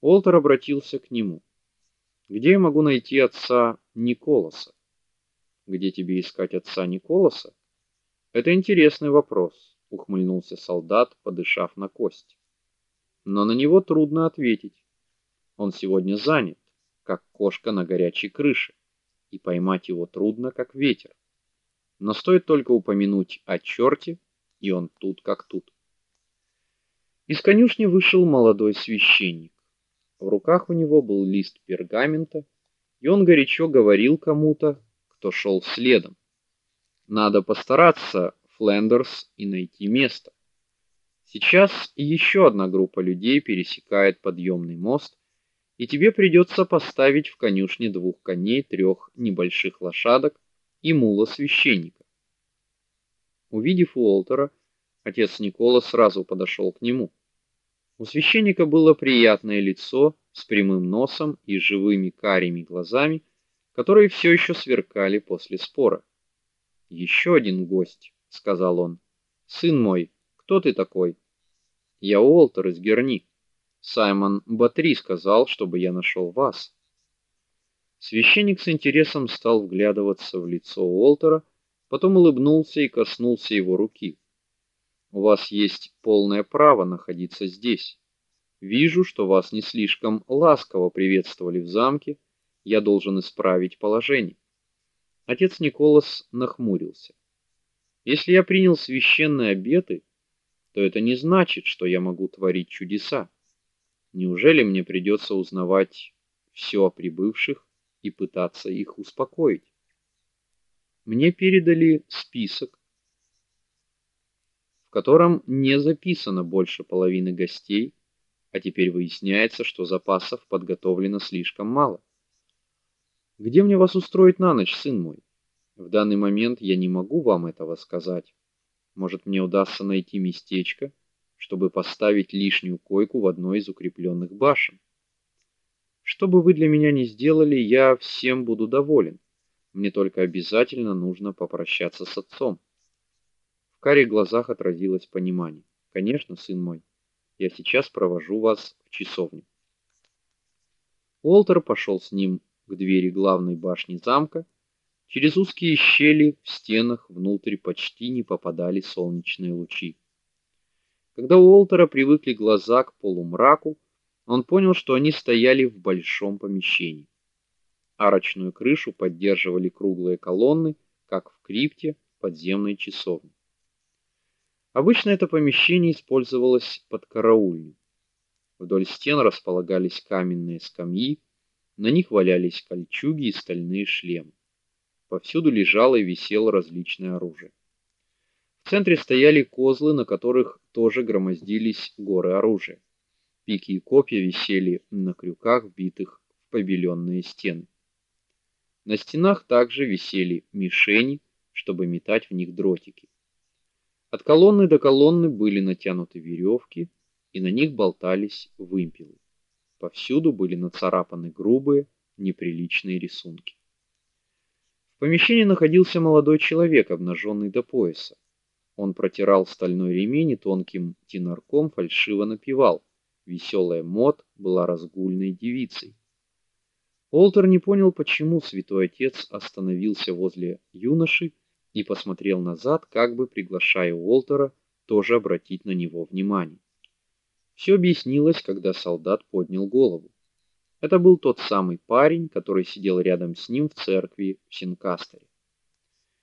Уолтер обратился к нему. Где я могу найти отца Николаса? Где тебе искать отца Николаса? Это интересный вопрос, ухмыльнулся солдат, подышав на кость. Но на него трудно ответить. Он сегодня занят, как кошка на горячей крыше, и поймать его трудно, как ветер. Но стоит только упомянуть о черте, и он тут как тут. Из конюшни вышел молодой священник. В руках у него был лист пергамента, и он горячо говорил кому-то, кто шел следом. Надо постараться, Флендерс, и найти место. Сейчас еще одна группа людей пересекает подъемный мост, и тебе придется поставить в конюшне двух коней, трех небольших лошадок и мула священника. Увидев Уолтера, отец Никола сразу подошел к нему. У священника было приятное лицо с прямым носом и живыми карими глазами, которые все еще сверкали после спора. «Еще один гость, сказал он. Сын мой, кто ты такой? Я Уолтер из Герни. Саймон Батри сказал, чтобы я нашел вас. Священник с интересом стал вглядываться в лицо Уолтера, потом улыбнулся и коснулся его руки. У вас есть полное право находиться здесь. Вижу, что вас не слишком ласково приветствовали в замке. Я должен исправить положение. Отец Николас нахмурился. Если я принял священные обеты, то это не значит, что я могу творить чудеса. Неужели мне придется узнавать все о прибывших и пытаться их успокоить? Мне передали список в котором не записано больше половины гостей, а теперь выясняется, что запасов подготовлено слишком мало. Где мне вас устроить на ночь, сын мой? В данный момент я не могу вам этого сказать. Может, мне удастся найти местечко, чтобы поставить лишнюю койку в одной из укрепленных башен. Что бы вы для меня ни сделали, я всем буду доволен. Мне только обязательно нужно попрощаться с отцом. В карих глазах отразилось понимание. Конечно, сын мой. Я сейчас провожу вас в часовню. Уолтер пошел с ним к двери главной башни замка. Через узкие щели в стенах внутрь почти не попадали солнечные лучи. Когда у Уолтера привыкли глаза к полумраку, он понял, что они стояли в большом помещении. Арочную крышу поддерживали круглые колонны, как в крипте подземной часовни. Обычно это помещение использовалось под караульню. Вдоль стен располагались каменные скамьи, на них валялись кольчуги и стальные шлемы. Повсюду лежало и висело различное оружие. В центре стояли козлы, на которых тоже громоздились горы оружия. Пики и копья висели на крюках, вбитых в побеленные стены. На стенах также висели мишени, чтобы метать в них дротики. От колонны до колонны были натянуты веревки, и на них болтались вымпелы. Повсюду были нацарапаны грубые, неприличные рисунки. В помещении находился молодой человек, обнаженный до пояса. Он протирал стальной ремень и тонким тенорком фальшиво напевал. Веселая мод была разгульной девицей. Олтер не понял, почему святой отец остановился возле юноши и посмотрел назад, как бы приглашая Уолтера тоже обратить на него внимание. Все объяснилось, когда солдат поднял голову. Это был тот самый парень, который сидел рядом с ним в церкви в Синкастере.